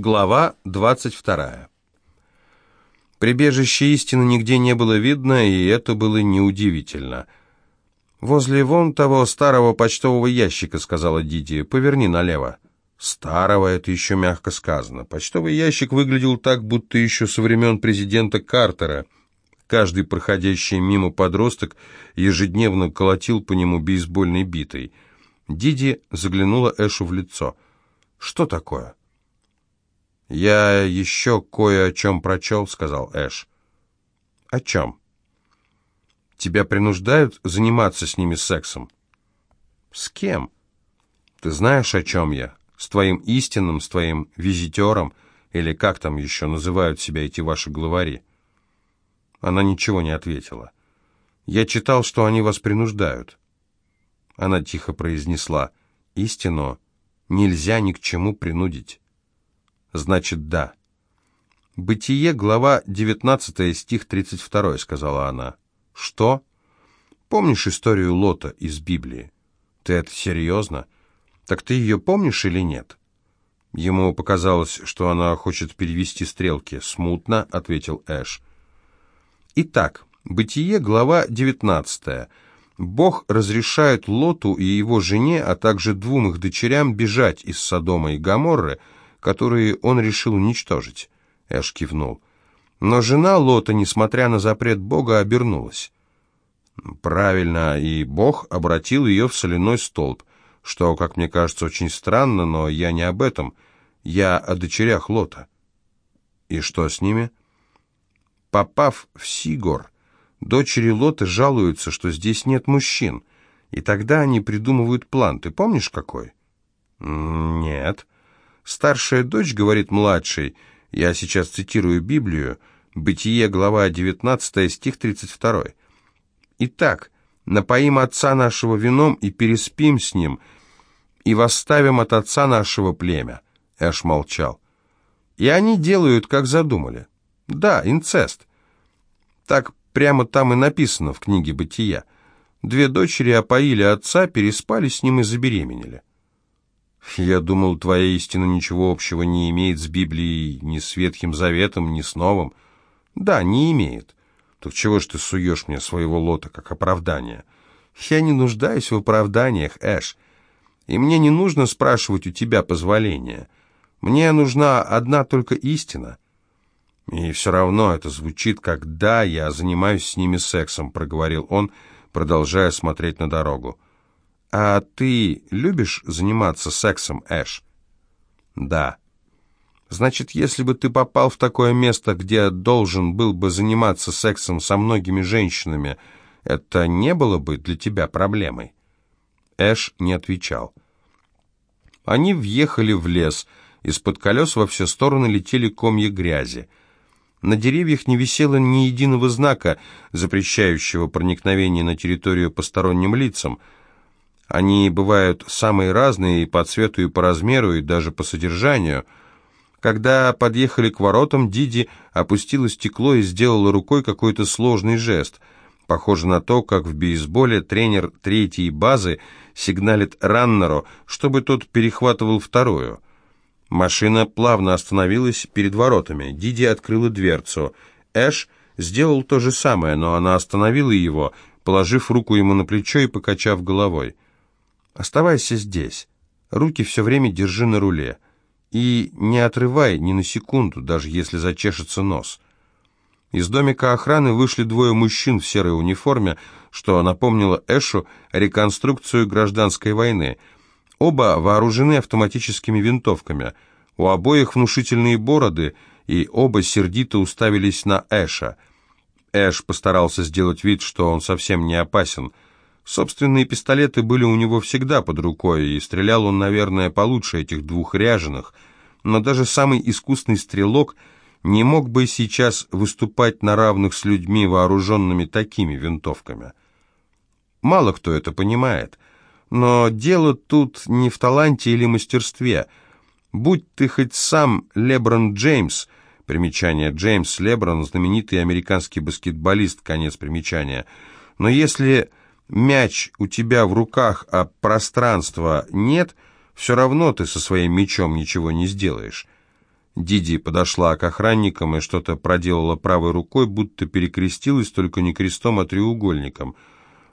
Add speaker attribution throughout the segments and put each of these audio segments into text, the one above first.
Speaker 1: Глава 22. Прибежище истины нигде не было видно, и это было неудивительно. «Возле вон того старого почтового ящика», — сказала Диди, — «поверни налево». «Старого» — это еще мягко сказано. Почтовый ящик выглядел так, будто еще со времен президента Картера. Каждый проходящий мимо подросток ежедневно колотил по нему бейсбольной битой. Диди заглянула Эшу в лицо. «Что такое?» «Я еще кое о чем прочел», — сказал Эш. «О чем?» «Тебя принуждают заниматься с ними сексом?» «С кем?» «Ты знаешь, о чем я? С твоим истинным, с твоим визитером, или как там еще называют себя эти ваши главари?» Она ничего не ответила. «Я читал, что они вас принуждают». Она тихо произнесла, «Истину нельзя ни к чему принудить». Значит, да. «Бытие, глава 19, стих 32», — сказала она. «Что? Помнишь историю Лота из Библии? Ты это серьезно? Так ты ее помнишь или нет?» Ему показалось, что она хочет перевести стрелки. «Смутно», — ответил Эш. Итак, Бытие, глава 19. Бог разрешает Лоту и его жене, а также двум их дочерям бежать из Содома и Гоморры, которые он решил уничтожить. Эш кивнул. Но жена Лота, несмотря на запрет Бога, обернулась. Правильно, и Бог обратил ее в соляной столб, что, как мне кажется, очень странно, но я не об этом. Я о дочерях Лота. И что с ними? Попав в Сигор, дочери Лота жалуются, что здесь нет мужчин, и тогда они придумывают план. Ты помнишь, какой? Нет. Старшая дочь говорит младшей, я сейчас цитирую Библию, Бытие, глава 19, стих 32. «Итак, напоим отца нашего вином и переспим с ним, и восставим от отца нашего племя». Эш молчал. «И они делают, как задумали. Да, инцест. Так прямо там и написано в книге Бытия. Две дочери опоили отца, переспали с ним и забеременели. Я думал, твоя истина ничего общего не имеет с Библией, ни с Ветхим Заветом, ни с Новым. Да, не имеет. Так чего ж ты суешь мне своего лота как оправдание? Я не нуждаюсь в оправданиях, Эш. И мне не нужно спрашивать у тебя позволения. Мне нужна одна только истина. И все равно это звучит, как «да, я занимаюсь с ними сексом», — проговорил он, продолжая смотреть на дорогу. «А ты любишь заниматься сексом, Эш?» «Да». «Значит, если бы ты попал в такое место, где должен был бы заниматься сексом со многими женщинами, это не было бы для тебя проблемой?» Эш не отвечал. Они въехали в лес. Из-под колес во все стороны летели комья грязи. На деревьях не висело ни единого знака, запрещающего проникновение на территорию посторонним лицам – они бывают самые разные и по цвету, и по размеру, и даже по содержанию. Когда подъехали к воротам, Диди опустила стекло и сделала рукой какой-то сложный жест. Похоже на то, как в бейсболе тренер третьей базы сигналит раннеру, чтобы тот перехватывал вторую. Машина плавно остановилась перед воротами. Диди открыла дверцу. Эш сделал то же самое, но она остановила его, положив руку ему на плечо и покачав головой. Оставайся здесь. Руки все время держи на руле. И не отрывай ни на секунду, даже если зачешется нос. Из домика охраны вышли двое мужчин в серой униформе, что напомнило Эшу реконструкцию гражданской войны. Оба вооружены автоматическими винтовками. У обоих внушительные бороды, и оба сердито уставились на Эша. Эш постарался сделать вид, что он совсем не опасен – Собственные пистолеты были у него всегда под рукой, и стрелял он, наверное, получше этих двух ряженых, но даже самый искусный стрелок не мог бы сейчас выступать на равных с людьми, вооруженными такими винтовками. Мало кто это понимает, но дело тут не в таланте или мастерстве. Будь ты хоть сам Леброн Джеймс, примечание Джеймс Леброн, знаменитый американский баскетболист, конец примечания, но если мяч у тебя в руках, а пространства нет, все равно ты со своим мячом ничего не сделаешь. Диди подошла к охранникам и что-то проделала правой рукой, будто перекрестилась, только не крестом, а треугольником.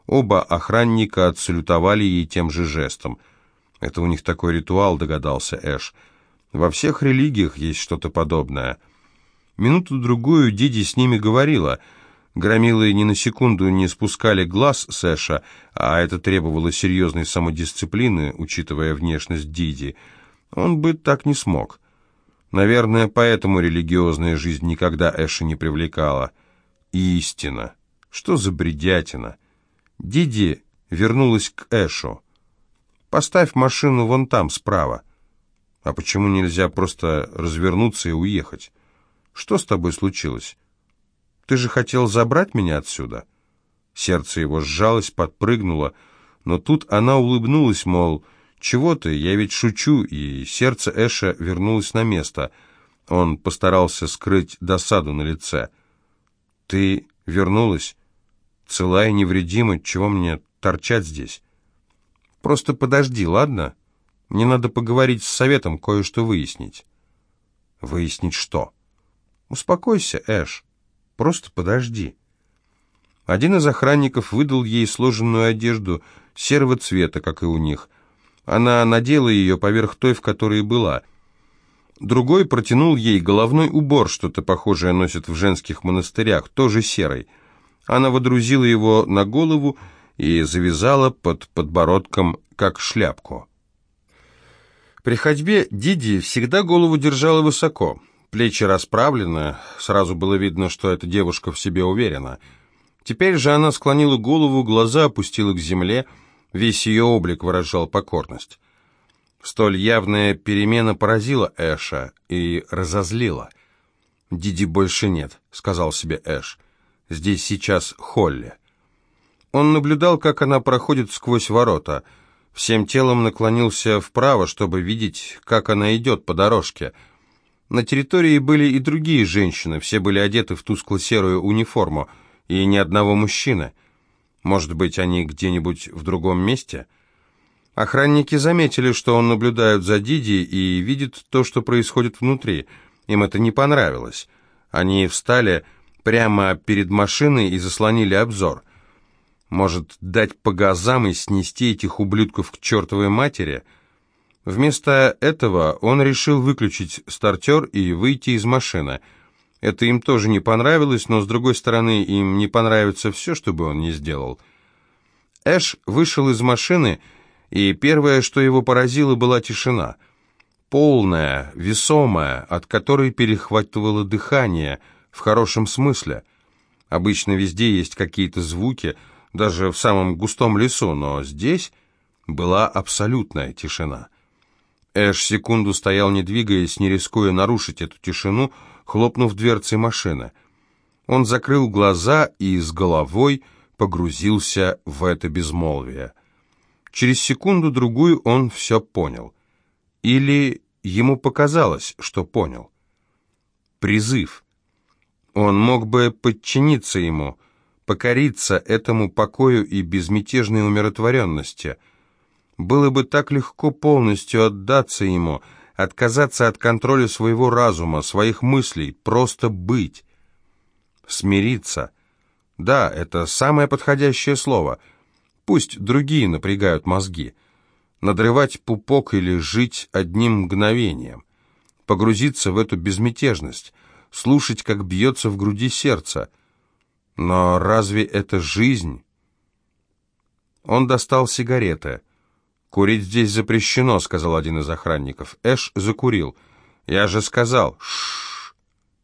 Speaker 1: Оба охранника отсалютовали ей тем же жестом. «Это у них такой ритуал», — догадался Эш. «Во всех религиях есть что-то подобное». Минуту-другую Диди с ними говорила. Громилы ни на секунду не спускали глаз с Эша, а это требовало серьезной самодисциплины, учитывая внешность Диди. Он бы так не смог. Наверное, поэтому религиозная жизнь никогда Эша не привлекала. Истина. Что за бредятина? Диди вернулась к Эшу. «Поставь машину вон там, справа». «А почему нельзя просто развернуться и уехать? Что с тобой случилось? Ты же хотел забрать меня отсюда?» Сердце его сжалось, подпрыгнуло, но тут она улыбнулась, мол, «Чего ты? Я ведь шучу», и сердце Эша вернулось на место. Он постарался скрыть досаду на лице. «Ты вернулась? Цела и невредима? Чего мне торчать здесь?» «Просто подожди, ладно? Мне надо поговорить с советом, кое-что выяснить». «Выяснить что?» «Успокойся, Эш. Просто подожди». Один из охранников выдал ей сложенную одежду серого цвета, как и у них. Она надела ее поверх той, в которой была. Другой протянул ей головной убор, что-то похожее носят в женских монастырях, тоже серый. Она водрузила его на голову и завязала под подбородком, как шляпку. При ходьбе Диди всегда голову держала высоко, плечи расправлены, сразу было видно, что эта девушка в себе уверена. Теперь же она склонила голову, глаза опустила к земле, Весь ее облик выражал покорность. Столь явная перемена поразила Эша и разозлила. «Диди больше нет», — сказал себе Эш. «Здесь сейчас Холли». Он наблюдал, как она проходит сквозь ворота. Всем телом наклонился вправо, чтобы видеть, как она идет по дорожке. На территории были и другие женщины, все были одеты в тускло-серую униформу, и ни одного мужчины — может быть, они где-нибудь в другом месте? Охранники заметили, что он наблюдает за Диди и видит то, что происходит внутри. Им это не понравилось. Они встали прямо перед машиной и заслонили обзор. Может, дать по газам и снести этих ублюдков к чертовой матери? Вместо этого он решил выключить стартер и выйти из машины – это им тоже не понравилось, но, с другой стороны, им не понравится все, что бы он ни сделал. Эш вышел из машины, и первое, что его поразило, была тишина. Полная, весомая, от которой перехватывало дыхание, в хорошем смысле. Обычно везде есть какие-то звуки, даже в самом густом лесу, но здесь была абсолютная тишина. Эш секунду стоял, не двигаясь, не рискуя нарушить эту тишину, хлопнув дверцей машины. Он закрыл глаза и с головой погрузился в это безмолвие. Через секунду-другую он все понял. Или ему показалось, что понял. Призыв. Он мог бы подчиниться ему, покориться этому покою и безмятежной умиротворенности. Было бы так легко полностью отдаться ему — отказаться от контроля своего разума, своих мыслей, просто быть. Смириться. Да, это самое подходящее слово. Пусть другие напрягают мозги. Надрывать пупок или жить одним мгновением. Погрузиться в эту безмятежность. Слушать, как бьется в груди сердце. Но разве это жизнь? Он достал сигареты. «Курить здесь запрещено», — сказал один из охранников. Эш закурил. «Я же сказал, шш,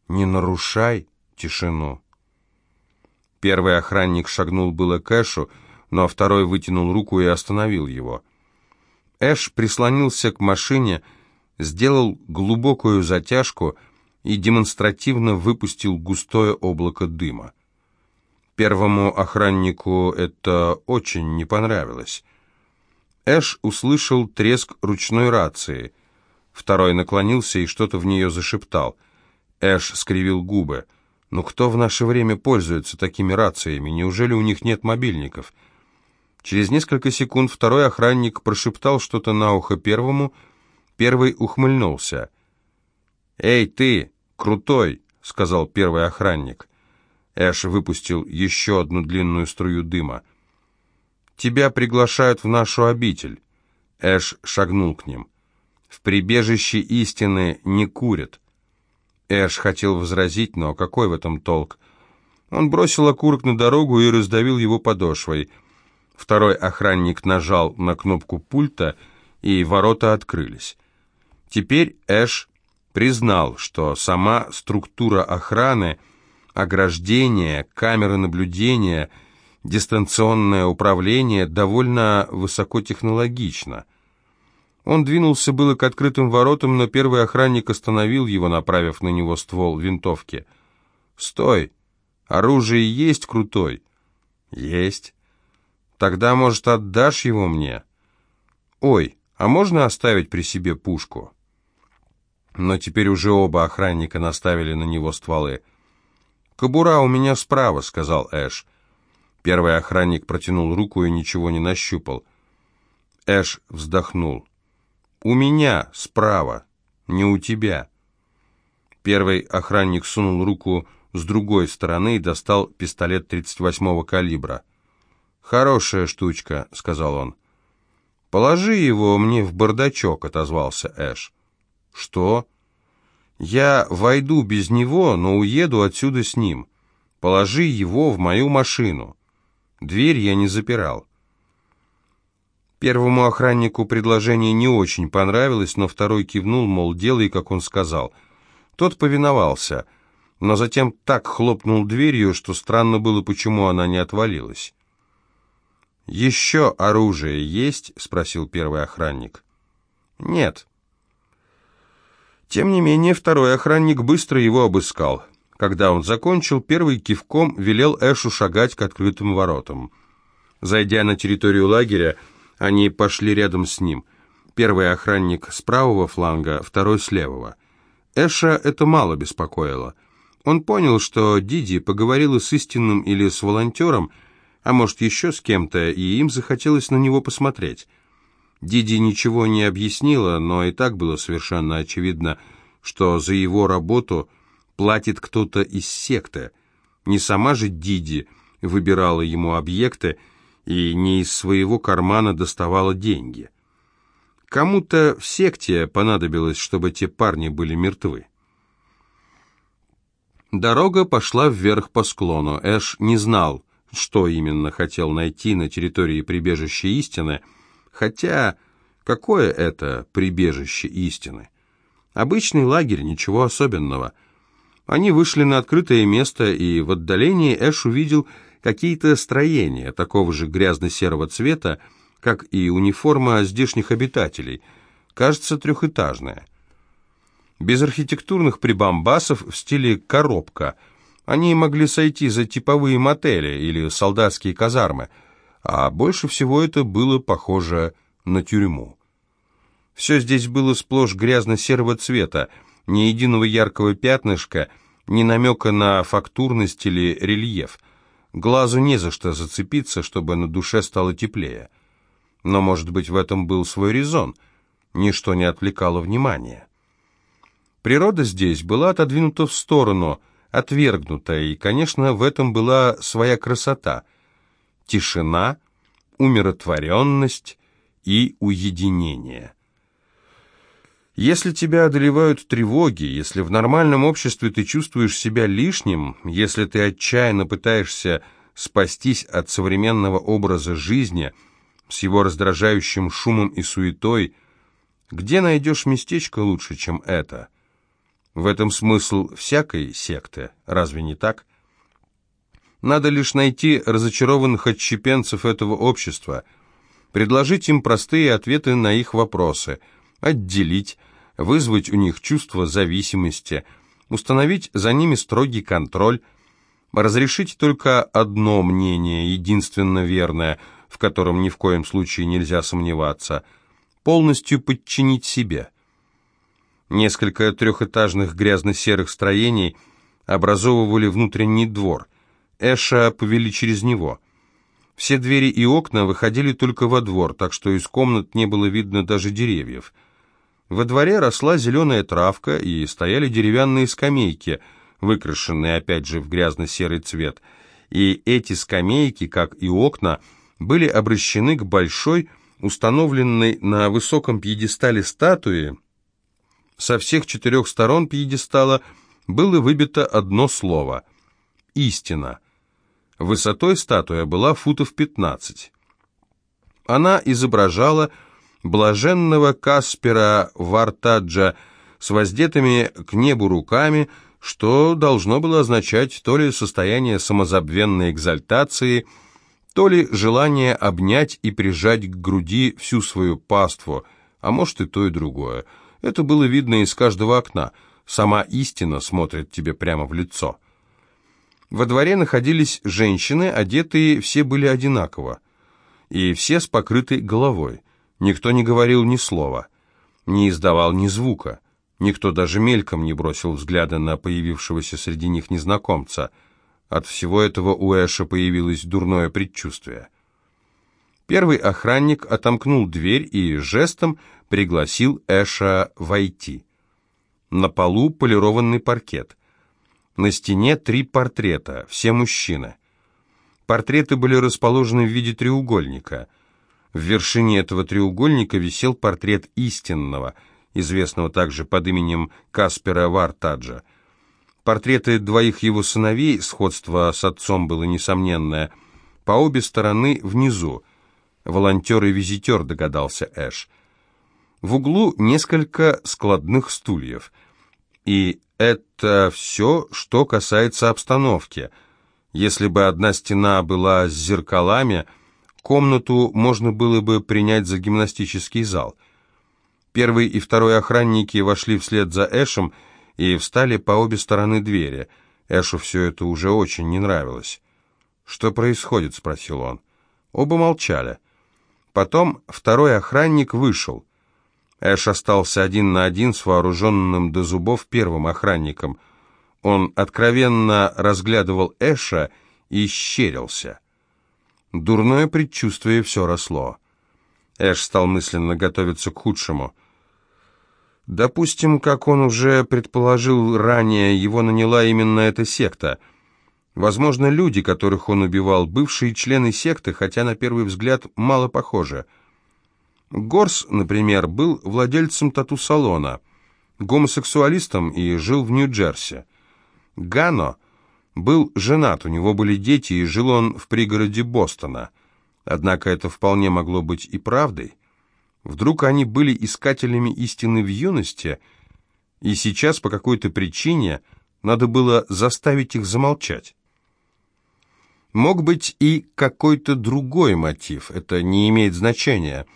Speaker 1: не нарушай тишину». Первый охранник шагнул было к Эшу, но второй вытянул руку и остановил его. Эш прислонился к машине, сделал глубокую затяжку и демонстративно выпустил густое облако дыма. Первому охраннику это очень не понравилось. Эш услышал треск ручной рации. Второй наклонился и что-то в нее зашептал. Эш скривил губы. «Ну кто в наше время пользуется такими рациями? Неужели у них нет мобильников?» Через несколько секунд второй охранник прошептал что-то на ухо первому. Первый ухмыльнулся. «Эй, ты, крутой!» — сказал первый охранник. Эш выпустил еще одну длинную струю дыма. «Тебя приглашают в нашу обитель». Эш шагнул к ним. «В прибежище истины не курят». Эш хотел возразить, но какой в этом толк? Он бросил окурок на дорогу и раздавил его подошвой. Второй охранник нажал на кнопку пульта, и ворота открылись. Теперь Эш признал, что сама структура охраны, ограждение, камеры наблюдения, дистанционное управление довольно высокотехнологично. Он двинулся было к открытым воротам, но первый охранник остановил его, направив на него ствол винтовки. «Стой! Оружие есть крутой?» «Есть. Тогда, может, отдашь его мне?» «Ой, а можно оставить при себе пушку?» Но теперь уже оба охранника наставили на него стволы. «Кобура у меня справа», — сказал Эш. Первый охранник протянул руку и ничего не нащупал. Эш вздохнул. «У меня справа, не у тебя». Первый охранник сунул руку с другой стороны и достал пистолет 38-го калибра. «Хорошая штучка», — сказал он. «Положи его мне в бардачок», — отозвался Эш. «Что?» «Я войду без него, но уеду отсюда с ним. Положи его в мою машину. Дверь я не запирал». Первому охраннику предложение не очень понравилось, но второй кивнул, мол, делай, как он сказал. Тот повиновался, но затем так хлопнул дверью, что странно было, почему она не отвалилась. «Еще оружие есть?» — спросил первый охранник. «Нет». Тем не менее, второй охранник быстро его обыскал. Когда он закончил, первый кивком велел Эшу шагать к открытым воротам. Зайдя на территорию лагеря, они пошли рядом с ним. Первый охранник с правого фланга, второй с левого. Эша это мало беспокоило. Он понял, что Диди поговорила с истинным или с волонтером, а может еще с кем-то, и им захотелось на него посмотреть. Диди ничего не объяснила, но и так было совершенно очевидно, что за его работу платит кто-то из секты. Не сама же Диди выбирала ему объекты, и не из своего кармана доставала деньги. Кому-то в секте понадобилось, чтобы те парни были мертвы. Дорога пошла вверх по склону. Эш не знал, что именно хотел найти на территории прибежища истины, хотя какое это прибежище истины? Обычный лагерь, ничего особенного. Они вышли на открытое место, и в отдалении Эш увидел какие-то строения такого же грязно-серого цвета, как и униформа здешних обитателей, кажется, трехэтажная. Без архитектурных прибамбасов в стиле «коробка» они могли сойти за типовые мотели или солдатские казармы, а больше всего это было похоже на тюрьму. Все здесь было сплошь грязно-серого цвета, ни единого яркого пятнышка, ни намека на фактурность или рельеф – Глазу не за что зацепиться, чтобы на душе стало теплее. Но, может быть, в этом был свой резон. Ничто не отвлекало внимания. Природа здесь была отодвинута в сторону, отвергнута, и, конечно, в этом была своя красота. Тишина, умиротворенность и уединение. Если тебя одолевают тревоги, если в нормальном обществе ты чувствуешь себя лишним, если ты отчаянно пытаешься спастись от современного образа жизни с его раздражающим шумом и суетой, где найдешь местечко лучше, чем это? В этом смысл всякой секты, разве не так? Надо лишь найти разочарованных отщепенцев этого общества, предложить им простые ответы на их вопросы – отделить, вызвать у них чувство зависимости, установить за ними строгий контроль, разрешить только одно мнение, единственно верное, в котором ни в коем случае нельзя сомневаться, полностью подчинить себе. Несколько трехэтажных грязно-серых строений образовывали внутренний двор. Эша повели через него. Все двери и окна выходили только во двор, так что из комнат не было видно даже деревьев – Во дворе росла зеленая травка и стояли деревянные скамейки, выкрашенные опять же в грязно-серый цвет. И эти скамейки, как и окна, были обращены к большой, установленной на высоком пьедестале статуи. Со всех четырех сторон пьедестала было выбито одно слово — «Истина». Высотой статуя была футов пятнадцать. Она изображала блаженного Каспера Вартаджа с воздетыми к небу руками, что должно было означать то ли состояние самозабвенной экзальтации, то ли желание обнять и прижать к груди всю свою паству, а может и то и другое. Это было видно из каждого окна. Сама истина смотрит тебе прямо в лицо. Во дворе находились женщины, одетые все были одинаково, и все с покрытой головой. Никто не говорил ни слова, не издавал ни звука. Никто даже мельком не бросил взгляда на появившегося среди них незнакомца. От всего этого у Эша появилось дурное предчувствие. Первый охранник отомкнул дверь и жестом пригласил Эша войти. На полу полированный паркет. На стене три портрета, все мужчины. Портреты были расположены в виде треугольника – в вершине этого треугольника висел портрет истинного, известного также под именем Каспера Вартаджа. Портреты двоих его сыновей, сходство с отцом было несомненное, по обе стороны внизу. Волонтер и визитер, догадался Эш. В углу несколько складных стульев. И это все, что касается обстановки. Если бы одна стена была с зеркалами – Комнату можно было бы принять за гимнастический зал. Первый и второй охранники вошли вслед за Эшем и встали по обе стороны двери. Эшу все это уже очень не нравилось. «Что происходит?» — спросил он. Оба молчали. Потом второй охранник вышел. Эш остался один на один с вооруженным до зубов первым охранником. Он откровенно разглядывал Эша и щерился. Дурное предчувствие все росло. Эш стал мысленно готовиться к худшему. Допустим, как он уже предположил ранее, его наняла именно эта секта. Возможно, люди, которых он убивал, бывшие члены секты, хотя на первый взгляд мало похожи. Горс, например, был владельцем тату-салона, гомосексуалистом и жил в Нью-Джерси. Гано был женат, у него были дети, и жил он в пригороде Бостона. Однако это вполне могло быть и правдой. Вдруг они были искателями истины в юности, и сейчас по какой-то причине надо было заставить их замолчать. Мог быть и какой-то другой мотив, это не имеет значения.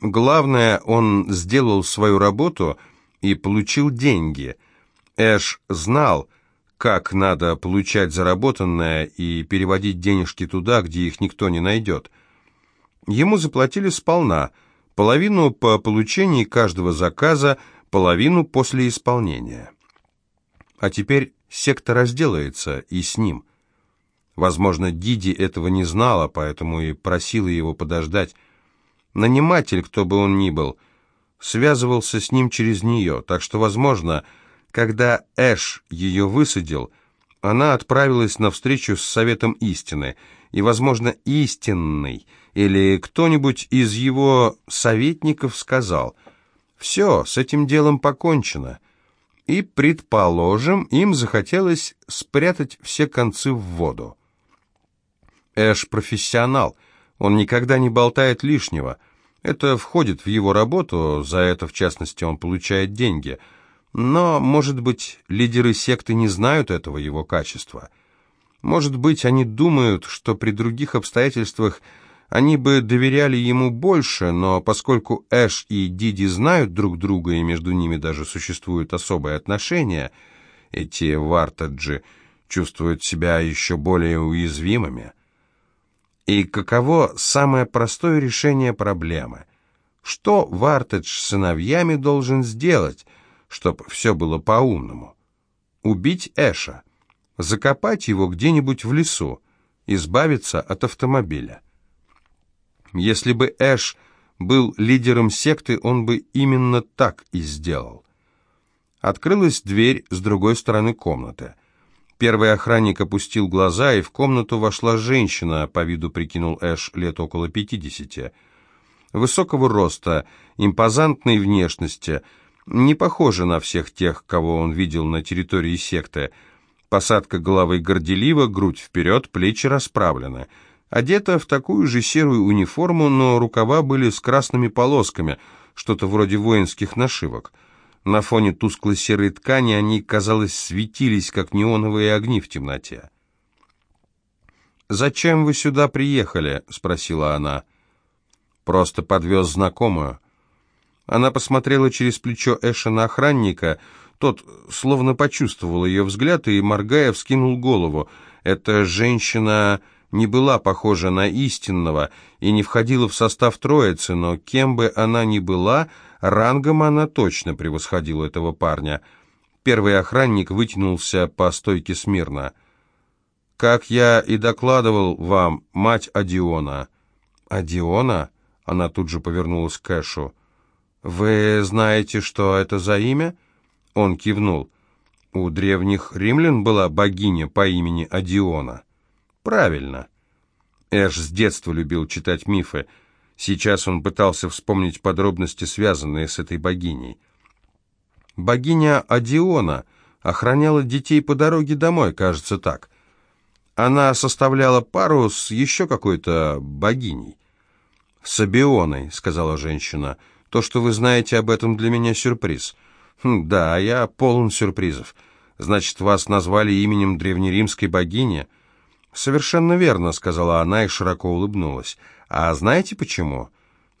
Speaker 1: Главное, он сделал свою работу и получил деньги. Эш знал, как надо получать заработанное и переводить денежки туда, где их никто не найдет. Ему заплатили сполна, половину по получении каждого заказа, половину после исполнения. А теперь секта разделается и с ним. Возможно, Диди этого не знала, поэтому и просила его подождать. Наниматель, кто бы он ни был, связывался с ним через нее, так что, возможно, когда Эш ее высадил, она отправилась на встречу с Советом Истины, и, возможно, Истинный или кто-нибудь из его советников сказал, «Все, с этим делом покончено». И, предположим, им захотелось спрятать все концы в воду. Эш профессионал, он никогда не болтает лишнего. Это входит в его работу, за это, в частности, он получает деньги – но, может быть, лидеры секты не знают этого его качества. Может быть, они думают, что при других обстоятельствах они бы доверяли ему больше, но поскольку Эш и Диди знают друг друга, и между ними даже существуют особые отношения, эти Вартаджи чувствуют себя еще более уязвимыми. И каково самое простое решение проблемы? Что Вартедж с сыновьями должен сделать – чтоб все было по-умному. Убить Эша, закопать его где-нибудь в лесу, избавиться от автомобиля. Если бы Эш был лидером секты, он бы именно так и сделал. Открылась дверь с другой стороны комнаты. Первый охранник опустил глаза, и в комнату вошла женщина, по виду прикинул Эш, лет около пятидесяти. Высокого роста, импозантной внешности, не похожа на всех тех, кого он видел на территории секты. Посадка головы горделива, грудь вперед, плечи расправлены. Одета в такую же серую униформу, но рукава были с красными полосками, что-то вроде воинских нашивок. На фоне тусклой серой ткани они, казалось, светились, как неоновые огни в темноте. «Зачем вы сюда приехали?» — спросила она. «Просто подвез знакомую». Она посмотрела через плечо Эша на охранника. Тот словно почувствовал ее взгляд и, моргая, вскинул голову. Эта женщина не была похожа на истинного и не входила в состав троицы, но кем бы она ни была, Рангом она точно превосходила этого парня. Первый охранник вытянулся по стойке смирно. «Как я и докладывал вам, мать Адиона». «Адиона?» — она тут же повернулась к Кэшу. «Вы знаете, что это за имя?» Он кивнул. «У древних римлян была богиня по имени Адиона». «Правильно». Эш с детства любил читать мифы — Сейчас он пытался вспомнить подробности, связанные с этой богиней. Богиня Адиона охраняла детей по дороге домой, кажется так. Она составляла пару с еще какой-то богиней. «С Абионой», — сказала женщина. «То, что вы знаете об этом, для меня сюрприз». Хм, «Да, я полон сюрпризов. Значит, вас назвали именем древнеримской богини?» «Совершенно верно», — сказала она и широко улыбнулась. А знаете почему?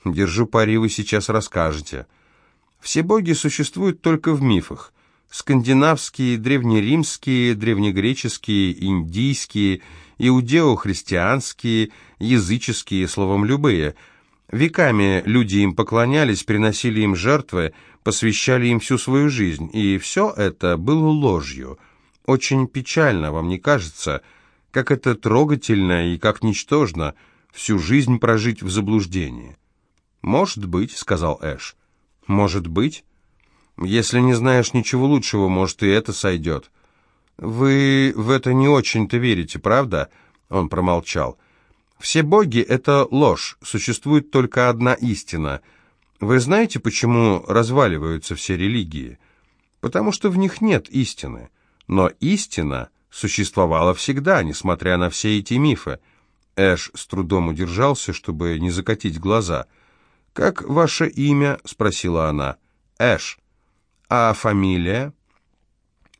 Speaker 1: Держу пари, вы сейчас расскажете. Все боги существуют только в мифах. Скандинавские, древнеримские, древнегреческие, индийские, иудео-христианские, языческие, словом, любые. Веками люди им поклонялись, приносили им жертвы, посвящали им всю свою жизнь, и все это было ложью. Очень печально, вам не кажется? Как это трогательно и как ничтожно – всю жизнь прожить в заблуждении. «Может быть», — сказал Эш. «Может быть? Если не знаешь ничего лучшего, может, и это сойдет». «Вы в это не очень-то верите, правда?» Он промолчал. «Все боги — это ложь, существует только одна истина. Вы знаете, почему разваливаются все религии? Потому что в них нет истины. Но истина существовала всегда, несмотря на все эти мифы. Эш с трудом удержался, чтобы не закатить глаза. «Как ваше имя?» — спросила она. «Эш». «А фамилия?»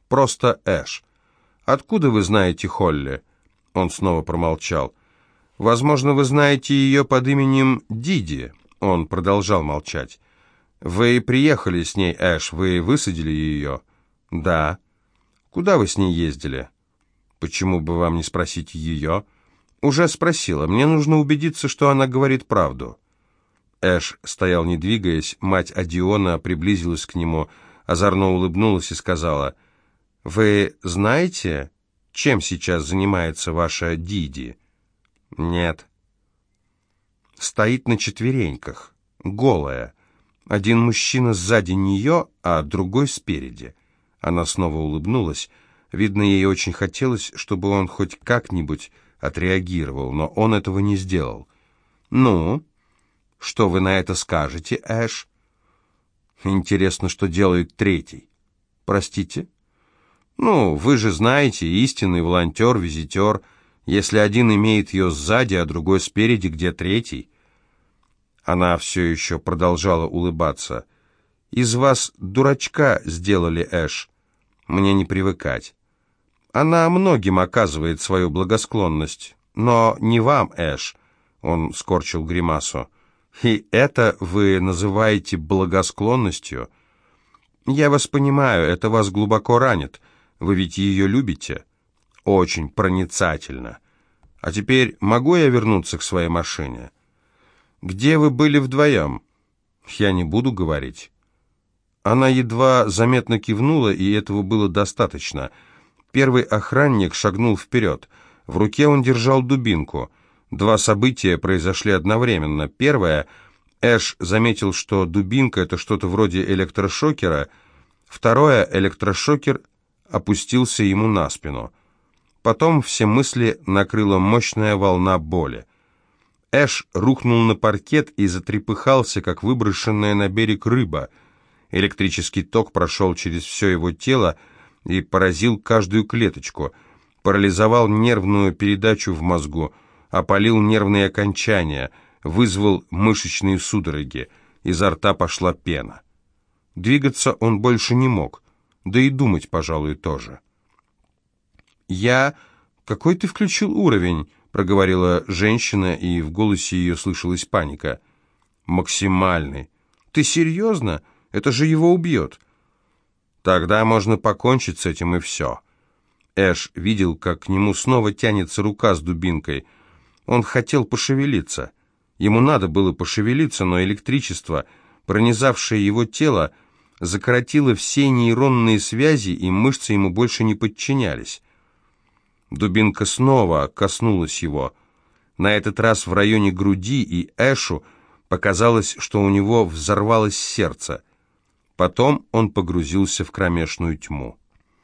Speaker 1: «Просто Эш». «Откуда вы знаете Холли?» Он снова промолчал. «Возможно, вы знаете ее под именем Диди». Он продолжал молчать. «Вы приехали с ней, Эш, вы высадили ее?» «Да». «Куда вы с ней ездили?» «Почему бы вам не спросить ее?» «Уже спросила. Мне нужно убедиться, что она говорит правду». Эш стоял не двигаясь, мать Адиона приблизилась к нему, озорно улыбнулась и сказала, «Вы знаете, чем сейчас занимается ваша Диди?» «Нет». Стоит на четвереньках, голая. Один мужчина сзади нее, а другой спереди. Она снова улыбнулась. Видно, ей очень хотелось, чтобы он хоть как-нибудь отреагировал, но он этого не сделал. «Ну, что вы на это скажете, Эш?» «Интересно, что делает третий». «Простите?» «Ну, вы же знаете, истинный волонтер, визитер. Если один имеет ее сзади, а другой спереди, где третий?» Она все еще продолжала улыбаться. «Из вас дурачка сделали, Эш. Мне не привыкать». Она многим оказывает свою благосклонность, но не вам, Эш, он скорчил гримасу. И это вы называете благосклонностью? Я вас понимаю, это вас глубоко ранит. Вы ведь ее любите? Очень проницательно. А теперь могу я вернуться к своей машине? Где вы были вдвоем? Я не буду говорить. Она едва заметно кивнула, и этого было достаточно — Первый охранник шагнул вперед. В руке он держал дубинку. Два события произошли одновременно. Первое Эш заметил, что дубинка — это что-то вроде электрошокера. Второе, электрошокер опустился ему на спину. Потом все мысли накрыла мощная волна боли. Эш рухнул на паркет и затрепыхался, как выброшенная на берег рыба. Электрический ток прошел через все его тело и поразил каждую клеточку, парализовал нервную передачу в мозгу, опалил нервные окончания, вызвал мышечные судороги, изо рта пошла пена. Двигаться он больше не мог, да и думать, пожалуй, тоже. «Я... Какой ты включил уровень?» проговорила женщина, и в голосе ее слышалась паника. «Максимальный. Ты серьезно? Это же его убьет». «Тогда можно покончить с этим и все». Эш видел, как к нему снова тянется рука с дубинкой. Он хотел пошевелиться. Ему надо было пошевелиться, но электричество, пронизавшее его тело, закоротило все нейронные связи, и мышцы ему больше не подчинялись. Дубинка снова коснулась его. На этот раз в районе груди, и Эшу показалось, что у него взорвалось сердце. Потом он погрузился в кромешную тьму.